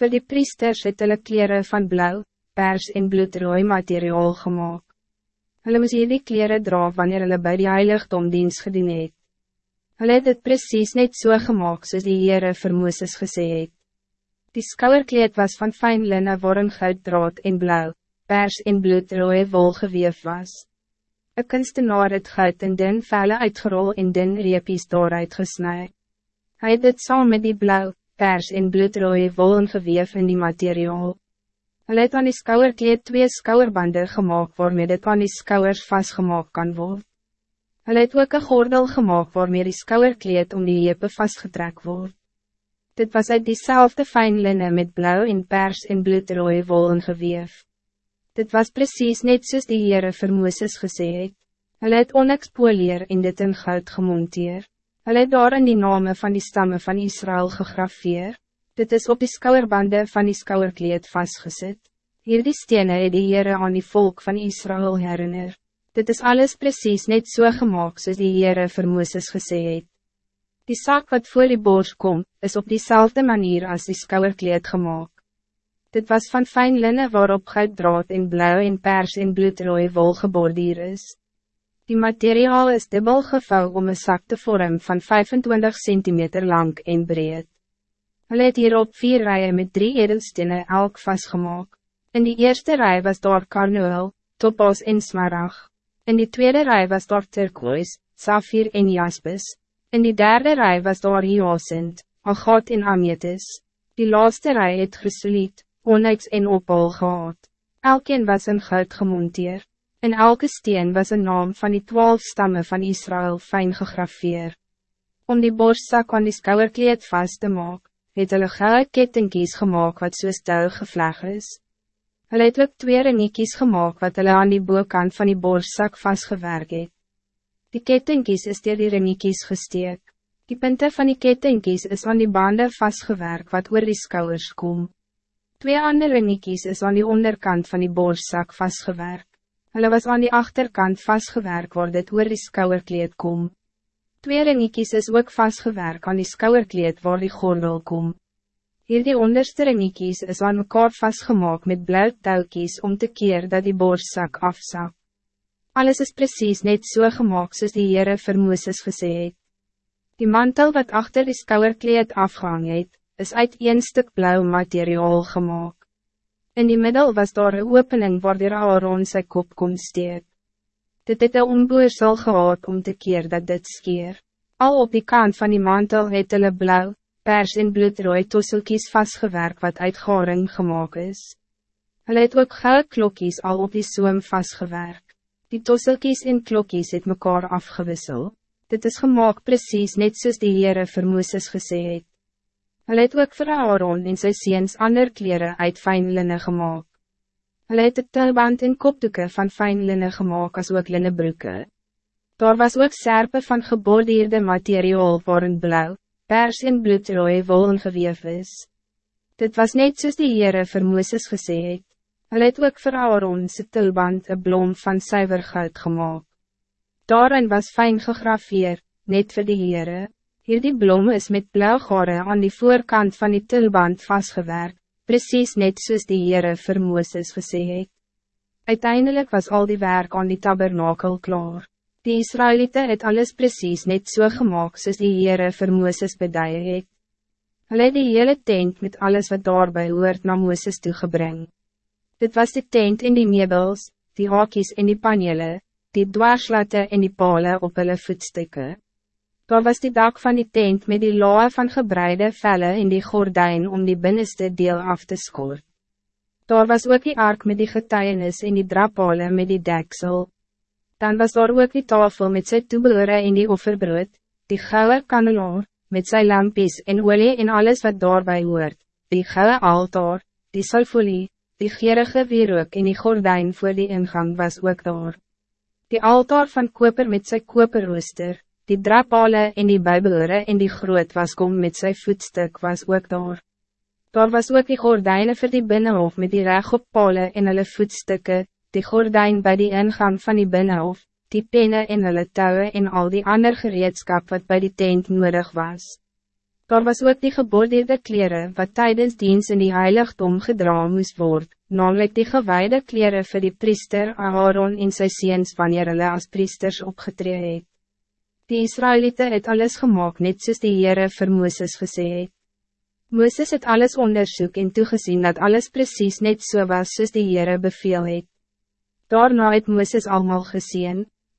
Voor die priesters het hulle kleren van blauw, pers en bloedrooi materiaal gemaakt. Hulle moes hierdie kleren dra wanneer hulle by die heiligdom diens gedien het. Hulle het het precies net so gemaakt soos die Heere vir Mooses gesê het. Die skouwerkleed was van fijn linne waarin gouddraad en blauw, pers en bloedrooi wol geweef was. Een kunstenaar het goud en din velle uitgerol en din reepies daaruit gesnij. Hij het dit saam met die blauw, pers en bloedrooie wollen geweef in die materiaal. Hulle het aan die skouwerkleed twee skouwerbande gemaakt waarmee dit aan die skouwers vastgemaakt kan worden. Hulle het ook een gordel gemaakt waarmee die skouwerkleed om die hepe vastgetrek wordt. Dit was uit diezelfde fijn linnen met blauw en pers en bloedrooie wollen geweef. Dit was precies net soos die Heere vir Mooses gesê het. Hulle het onexpoleer en dit in goud gemonteer. Hulle het daar in die name van die stammen van Israël gegrafeer. Dit is op die skouwerbande van die skouwerkleed vastgezet. Hier die stene het die Heere aan die volk van Israël herinner. Dit is alles precies net so gemaakt soos die Heere vir Mooses gesê het. Die zak wat voor die bors komt, is op diezelfde manier als die skouwerkleed gemaakt. Dit was van fijn linnen waarop goud draad en blauw en pers en bloedrooi wol gebordier is. Die materiaal is dubbel gevouw om een zak te vormen van 25 centimeter lang en breed. Hulle het hierop vier rijen met drie edelstenen elk vastgemaakt. In die eerste rij was daar karnoel, topos en smarag. In die tweede rij was daar turquoise, safir en jaspis. In die derde rij was daar hyacinth, agat en amethyst. Die laatste rij het chrysoliet, onyx en opal gehad. Elkeen was in goud gemonteer. In elke steen was een naam van die twaalf stammen van Israël fijn gegrafeer. Om die borstzak aan die skouwerkleed vast te maak, het hulle gouden kettingkies gemaakt wat soos duil gevleg is. Hulle het ook twee reniekies gemaakt wat hulle aan die boekant van die borstzak vastgewerk het. Die kettingkies is dier die reniekies gesteek. Die punten van die kettingkies is aan die banden vastgewerk wat oor die skouwers kom. Twee andere reniekies is aan die onderkant van die borstzak vastgewerk. Hulle was aan die achterkant vastgewerk waar dit oor die skouwerkleed kom. Twee reniekies is ook vastgewerk aan die skouwerkleed waar die gordel kom. Hier die onderste reniekies is aan mekaar vastgemaakt met blauw touwkies om te keer dat die borstzak afzak. Alles is precies net so gemaakt soos die Heere vir Mooses gesê het. Die mantel wat achter die skouwerkleed afgehang het, is uit een stuk blauw materiaal gemaakt. In die middel was daar een opening waar die Aaron sy kop kon steek. Dit het een onboersel gehad om te keer dat dit skeer. Al op die kant van die mantel het hulle blauw, pers en bloedrooi tosselkies vastgewerk wat uit garing gemaakt is. Hulle het ook goud klokkies al op die soem vastgewerk. Die tosselkies en klokkies het mekaar afgewissel. Dit is gemaakt precies net soos die Heere vir Mooses gesê het. Hulle het ook vir Aaron en sy seens ander kleren uit fijn linnen gemaakt. Hulle het het tulband en kopdoeken van fijn linnen gemaakt as ook linnenbroeke. Daar was ook serpe van geborduurde materiaal waarin blauw, pers en bloedrooi wollen geweef is. Dit was net soos die Heere vir Mooses gesê het. Hulle het ook vir Aaron sy tulband een blom van suiver goud gemaakt. Daarin was fijn gegrafeerd, net voor die Heere. Hierdie blom is met blauwgore aan die voorkant van die tulband vastgewerkt, precies net soos die Heere vir Mooses gesê het. Uiteindelijk was al die werk aan die tabernakel klaar. Die Israëlieten het alles precies net so gemaakt soos die Heere vir Mooses beduie het. Hulle het die hele tent met alles wat daarbij hoort na Mooses toegebring. Dit was die tent in die meubels, die hakies en die panele, die dwarslatte en die pale op hulle voetstukken. Daar was die dak van die tent met die loa van gebreide vellen in die gordijn om die binnenste deel af te skoort. Daar was ook die ark met die getuienis en die drapale met die deksel. Dan was daar ook die tafel met sy toebelore en die offerbrood, die gouden kanelaar, met sy lampies en olie en alles wat daarbij hoort, die gouden altaar, die salfolie, die gerige wierook en die gordijn voor die ingang was ook daar. Die altaar van koper met sy koperrooster, die drapale en die bybelore en die groot waskom met zijn voetstuk was ook daar. Daar was ook die gordijnen voor die binnenhof met die regoppale en hulle voetstukken, die gordijn bij die ingang van die binnenhof, die penne en hulle touwen en al die ander gereedskap wat bij die tent nodig was. Daar was ook die gebordeerde kleren wat tijdens dienst in die heiligdom gedra moest worden, namelijk die gewijde kleren voor die priester Aaron in sy seens wanneer hulle as priesters opgetree het. Die Israëlieten het alles gemaakt net soos die Heere vir Mooses gesê het. Mooses het alles onderzoek en toegezien dat alles precies net so was soos die Heere beveel het. Daarna het Mooses allemaal gezien,